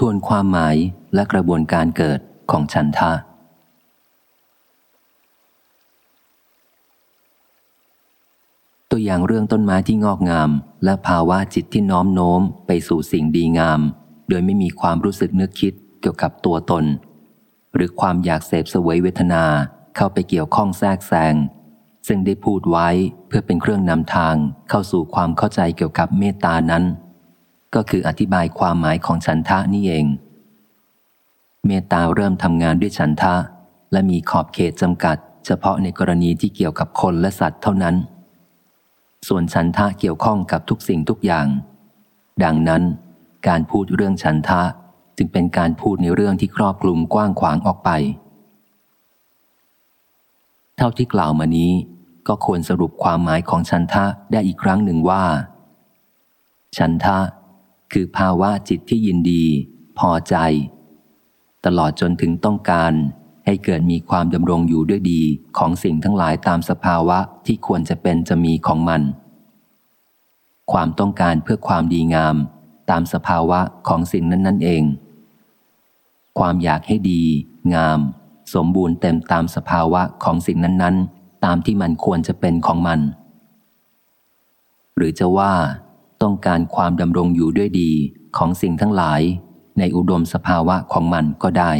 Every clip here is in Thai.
ทวนความหมายและกระบวนการเกิดของฉันทะ ตัวอย่างเรื่องต้นไม้ที่งอกงาม และภาวะจิตที่น้อมโน้มไปสู่สิ่งดีงาม โดยไม่มีความรู้สึกนึกคิดเกี่ยวกับตัวตน หรือความอยากเสพสวยเวทนาเข้าไปเกี่ยวข้องแทรกแซงซึ่งได้พูดไว้เพื่อเป็นเครื่องนำทางเข้าสู่ความเข้าใจเกี่ยวกับเมตตานั้น ก็คืออธิบายความหมายของฉันทะนี่เอง เมตตาเริ่มทำงานด้วยฉันทะ และมีขอบเขตจำกัด เฉพาะในกรณีที่เกี่ยวกับคนและสัตว์เท่านั้น ส่วนฉันทะเกี่ยวข้องกับทุกสิ่งทุกอย่าง ดังนั้น การพูดเรื่องฉันทะจึงเป็นการพูดในเรื่องที่ครอบคลุมกว้างขวางออกไป เท่าที่กล่าวมานี้ก็ควรสรุปความหมายของฉันทะได้อีกครั้งหนึ่งว่า ฉันทะ คือภาวะจิตที่ยินดี พอใจ ตลอดจนถึงต้องการให้เกิดมีความดำรงอยู่ด้วยดีของสิ่งทั้งหลายตามสภาวะที่ควรจะเป็นจะมีของมัน ความต้องการเพื่อความดีงาม ตามสภาวะของสิ่งนั้นนั่นเอง ความอยากให้ดี งาม สมบูรณ์เต็มตามสภาวะของสิ่งนั้น ๆ ตามที่มันควรจะเป็นของมัน หรือจะว่า ต้องการความดำรงอยู่ด้วยดีของสิ่งทั้งหลาย ในอุดมสภาวะของมันก็ได้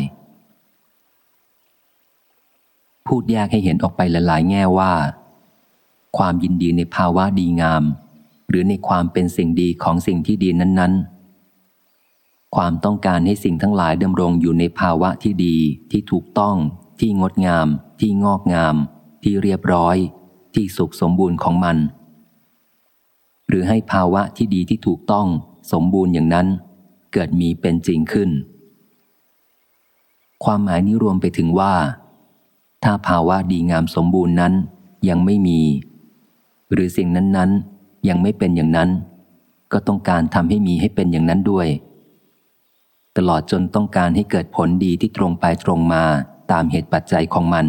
พูดแยกให้เห็นออกไปหลายๆ แง่ว่า ความยินดีในภาวะดีงาม หรือในความเป็นสิ่งดีของสิ่งที่ดีนั้น ๆ ความต้องการให้สิ่งทั้งหลายดำรงอยู่ในภาวะที่ดีที่ถูกต้อง ที่งดงาม ที่งอกงาม ที่เรียบร้อย ที่สุขสมบูรณ์ของมัน หรือให้ภาวะที่ดีที่ถูกต้องสมบูรณ์อย่างนั้น เกิดมีเป็นจริงขึ้น ความหมายนี้รวมไปถึงว่า ถ้าภาวะดีงามสมบูรณ์นั้นยังไม่มี หรือสิ่งนั้นๆ ยังไม่เป็นอย่างนั้น ก็ต้องการทำให้มีให้เป็นอย่างนั้นด้วย ตลอดจนต้องการให้เกิดผลดีที่ตรงไปตรงมาตามเหตุปัจจัยของมัน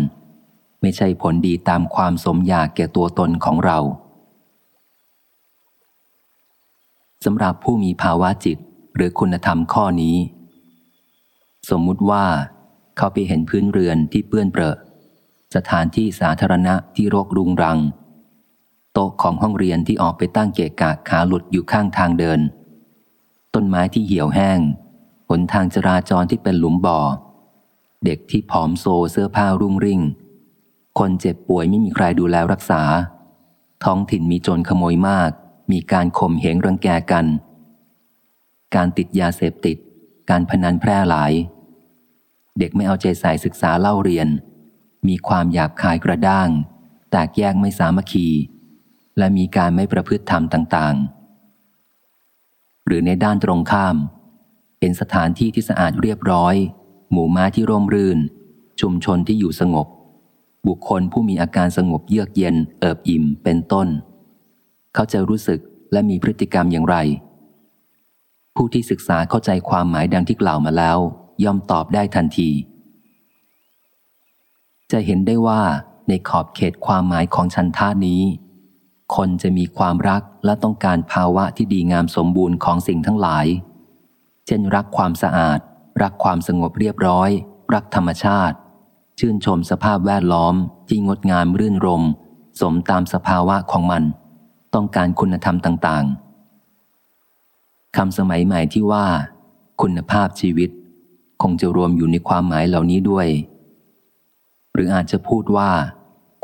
ไม่ใช่ผลดีตามความสมอยากแก่ตัวตนของเรา สำหรับผู้มีภาวะจิตหรือคุณธรรมข้อนี้ สมมุติว่า เขาไปเห็นพื้นเรือนที่เปื้อนเปรอะ สถานที่สาธารณะที่รกรุงรัง โต๊ะของห้องเรียนที่ออกไปตั้งเกะกะขาหลุดอยู่ข้างทางเดิน ต้นไม้ที่เหี่ยวแห้งหนทางจราจรที่เป็นหลุมบ่อ เด็กที่ผอมโซเสื้อผ้ารุ่งริ่ง คนเจ็บป่วยไม่มีใครดูแลรักษา ท้องถิ่นมีโจรขโมยมาก มีการข่มเหงรังแกกัน การติดยาเสพติด การพนันแพร่หลาย เด็กไม่เอาใจใส่ศึกษาเล่าเรียน มีความหยาบคายกระด้าง แตกแยกไม่สามัคคี และมีการไม่ประพฤติธรรมต่างๆ หรือในด้านตรงข้าม เป็นสถานที่ที่สะอาดเรียบร้อย หมู่ม้าที่ร่มรื่น ชุมชนที่อยู่สงบบุคคลผู้มีอาการสงบเยือกเย็นเอิบอิ่มเป็นต้น เขาจะรู้สึกและมีพฤติกรรมอย่างไร ผู้ที่ศึกษาเข้าใจความหมายดังที่กล่าวมาแล้ว ย่อมตอบได้ทันที จะเห็นได้ว่าในขอบเขตความหมายของชันท่านี้ คนจะมีความรักและต้องการภาวะที่ดีงามสมบูรณ์ของสิ่งทั้งหลาย เช่นรักความสะอาด รักความสงบเรียบร้อย รักธรรมชาติ ชื่นชมสภาพแวดล้อมที่งดงามรื่นรม สมตามสภาวะของมัน ต้องการคุณธรรมต่างๆคำสมัยใหม่ที่ว่า คุณภาพชีวิต คงจะรวมอยู่ในความหมายเหล่านี้ด้วย หรืออาจจะพูดว่า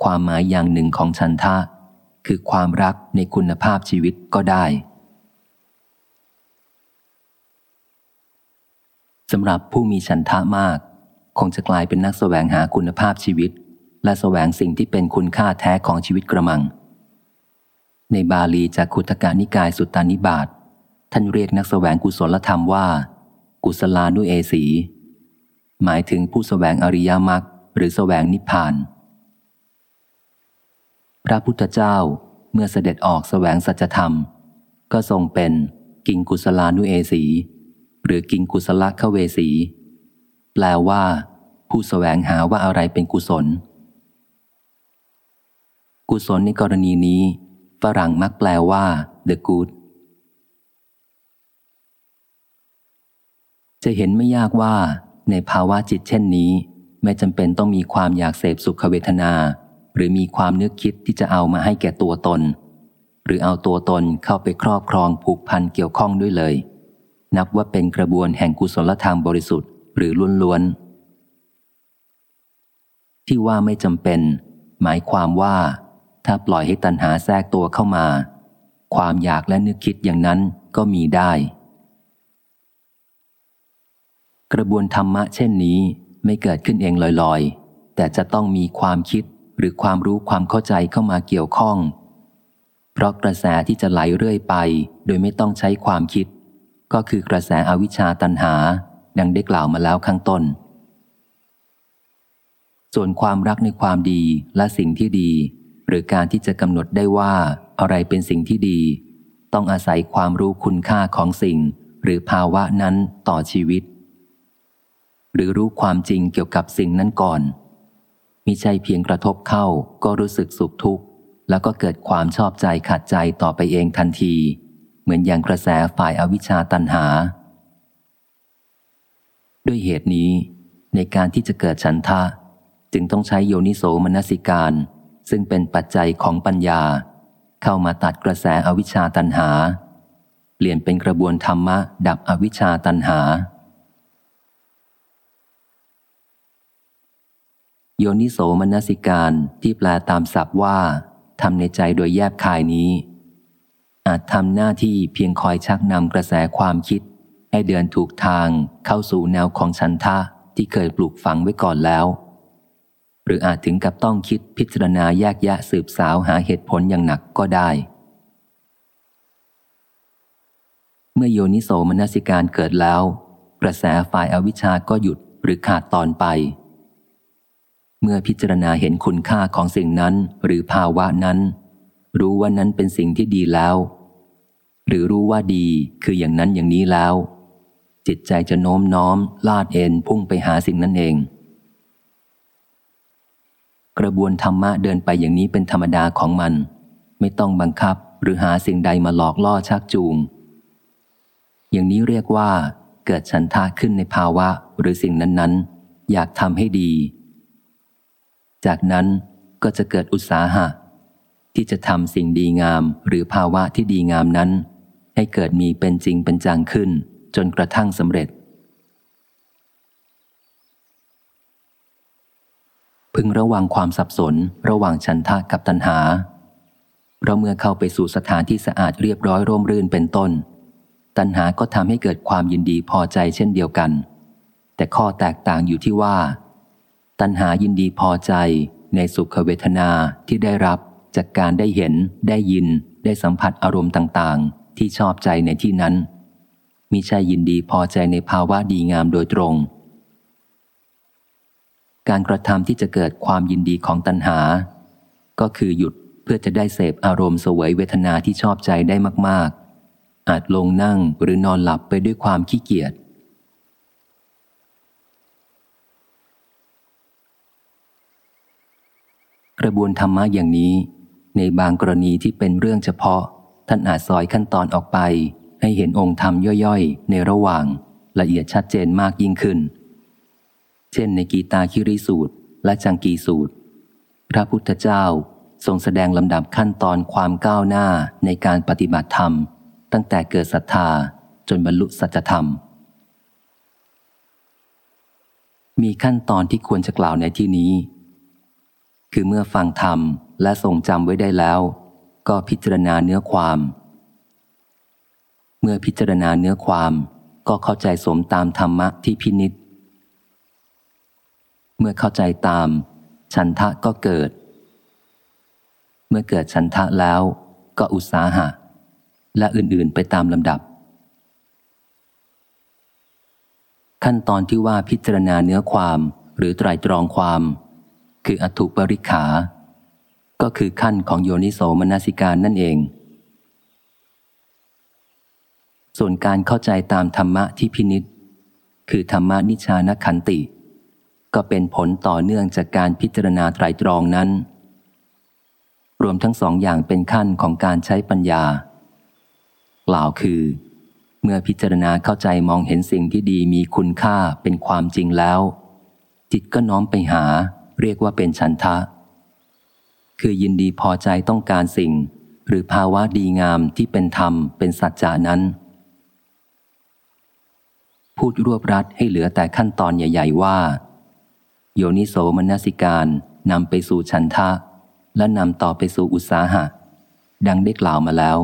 ความหมายอย่างหนึ่งของฉันทะ คือความรักในคุณภาพชีวิตก็ได้สำหรับผู้มีฉันทะมาก คงจะกลายเป็นนักสแสวงหาคุณภาพชีวิต และสแสวงสิ่งที่เป็นคุณค่าแท้ของชีวิตกระมัง ในบาลีจากขุทกานิกายสุตตานิบาตท่านเรียกนักสแสวงกุศลธรรมว่า กุศลานุเอสี หมายถึงผู้สแสวงอริยมรรคหรือสแสวงนิพพาน พระพุทธเจ้าเมื่อเสด็จออกสแสวงสัจธรรม ก็ทรงเป็นกิงกุศลานุเอสี หรือกินกุศลขเวสี แปลว่า ผู้สแสวงหาว่าอะไรเป็นกุศล กุศลในกรณีนี้ ฝรั่งมักแปลว่า the good จะจะเห็นไม่ยากว่า ในภาวะจิตเช่นนี้ ไม่จำเป็นต้องมีความอยากเสพสุขเวทนา หรือมีความนึกคิดที่จะเอามาให้แก่ตัวตน หรือเอาตัวตนเข้าไปครอบครองผูกพันเกี่ยวข้องด้วยเลย นับว่าเป็นกระบวนแห่งกุศลธรรมบริสุทธิ์หรือล้วนๆที่ว่าไม่จำเป็น หมายความว่า ถ้าปล่อยให้ตัณหาแทรกตัวเข้ามา ความอยากและนึกคิดอย่างนั้นก็มีได้ กระบวนธรรมะเช่นนี้ไม่เกิดขึ้นเองลอยๆ แต่จะต้องมีความคิดหรือความรู้ความเข้าใจเข้ามาเกี่ยวข้อง เพราะกระแสที่จะไหลเรื่อยไป โดยไม่ต้องใช้ความคิด ก็คือกระแสอวิชชาตันหา ดังได้กล่าวมาแล้วข้างต้น ส่วนความรักในความดีและสิ่งที่ดี หรือการที่จะกำหนดได้ว่าอะไรเป็นสิ่งที่ดี ต้องอาศัยความรู้คุณค่าของสิ่ง หรือภาวะนั้นต่อชีวิต หรือรู้ความจริงเกี่ยวกับสิ่งนั้นก่อนมิใช่เพียงกระทบเข้าก็รู้สึกสุขทุกข์ แล้วก็เกิดความชอบใจขัดใจต่อไปเองทันที เหมือนอย่างกระแสฝ่ายอาวิชชาตันหา ด้วยเหตุนี้ ในการที่จะเกิดฉันทะ จึงต้องใช้โยนิโสมนสิการ ซึ่งเป็นปัจจัยของปัญญา เข้ามาตัดกระแสอวิชชาตันหา เปลี่ยนเป็นกระบวนธรรมะ ดับอวิชชาตันหา โยนิโสมนสิการที่แปลตามศัพท์ว่าทำในใจโดยแยบคายนี้ อาจทำหน้าที่เพียงคอยชักนำกระแสความคิด ให้เดินถูกทางเข้าสู่แนวของชันทะที่เคยปลูกฝังไว้ก่อนแล้ว หรืออาจถึงกับต้องคิดพิจารณาแยกแยะสืบสาวหาเหตุผลอย่างหนักก็ได้ เมื่อโยนิโสมนสิการเกิดแล้ว กระแสฝ่ายอาวิชชาก็หยุดหรือขาดตอนไป เมื่อพิจารณาเห็นคุณค่าของสิ่งนั้นหรือภาวะนั้น รู้ว่านั้นเป็นสิ่งที่ดีแล้ว หรือรู้ว่าดีคืออย่างนั้นอย่างนี้แล้ว จิตใจจะโน้มน้อม ลาดเอ็นพุ่งไปหาสิ่งนั้นเอง กระบวนธรรมะเดินไปอย่างนี้เป็นธรรมดาของมัน ไม่ต้องบังคับหรือหาสิ่งใดมาหลอกล่อชักจูง อย่างนี้เรียกว่า เกิดฉันทาขึ้นในภาวะหรือสิ่งนั้นๆ อยากทำให้ดี จากนั้นก็จะเกิดอุตสาหะ ที่จะทำสิ่งดีงามหรือภาวะที่ดีงามนั้น ให้เกิดมีเป็นจริงเป็นจังขึ้น จนกระทั่งสำเร็จ พึงระวังความสับสน ระหว่างฉันทะกับตัณหา เพราะเมื่อเข้าไปสู่สถานที่สะอาดเรียบร้อยร่มรื่นเป็นต้น ตัณหาก็ทำให้เกิดความยินดีพอใจเช่นเดียวกัน แต่ข้อแตกต่างอยู่ที่ว่า ตัณหายินดีพอใจในสุขเวทนาที่ได้รับจากการได้เห็น ได้ยิน ได้สัมผัสอารมณ์ต่างๆ ที่ชอบใจในที่นั้นมิใช่ยินดีพอใจในภาวะดีงามโดยตรง การกระทำที่จะเกิดความยินดีของตัณหา ก็คือหยุดเพื่อจะได้เสพอารมณ์สวยเวทนาที่ชอบใจได้มาก ๆ อาจลงนั่งหรือนอนหลับไปด้วยความขี้เกียจกระบวนธรรมะอย่างนี้ ในบางกรณีที่เป็นเรื่องเฉพาะ ท่านอาจซอยขั้นตอนออกไป ให้เห็นองค์ธรรมย่อยๆ ในระหว่างละเอียดชัดเจนมากยิ่งขึ้น ช่นในกีตาคิริสูตร และจังกีสูตร พระพุทธเจ้าทรงแสดงลำดับขั้นตอนความก้าวหน้าในการปฏิบัติธรรม ตั้งแต่เกิดศรัทธาจนบรรลุสัจธรรม มีขั้นตอนที่ควรจะกล่าวในที่นี้ คือเมื่อฟังธรรมและทรงจำไว้ได้แล้ว ก็พิจารณาเนื้อความ เมื่อพิจารณาเนื้อความก็เข้าใจสมตามธรรมะที่พินิษ เมื่อเข้าใจตาม ฉันทะก็เกิด เมื่อเกิดฉันทะแล้วก็อุตสาหะ และอื่นๆไปตามลำดับ ขั้นตอนที่ว่าพิจารณาเนื้อความหรือไตรตรองความ คืออถุปริขา ก็คือขั้นของโยนิโสมนสิการนั่นเอง ส่วนการเข้าใจตามธรรมะที่พินิษคือธรรมนิชานขันติ ก็เป็นผลต่อเนื่องจากการพิจารณาไตรตรองนั้น รวมทั้งสองอย่างเป็นขั้นของการใช้ปัญญา กล่าวคือ เมื่อพิจารณาเข้าใจมองเห็นสิ่งที่ดีมีคุณค่าเป็นความจริงแล้ว จิตก็น้อมไปหา เรียกว่าเป็นฉันทะ คือยินดีพอใจต้องการสิ่ง หรือภาวะดีงามที่เป็นธรรมเป็นสัจจานั้นพูดรวบรัดให้เหลือแต่ขั้นตอนใหญ่ ๆ ว่า โยนิโสมนสิการนำไปสู่ฉันทะ และนำต่อไปสู่อุตสาหะ ดังได้กล่าวมาแล้ว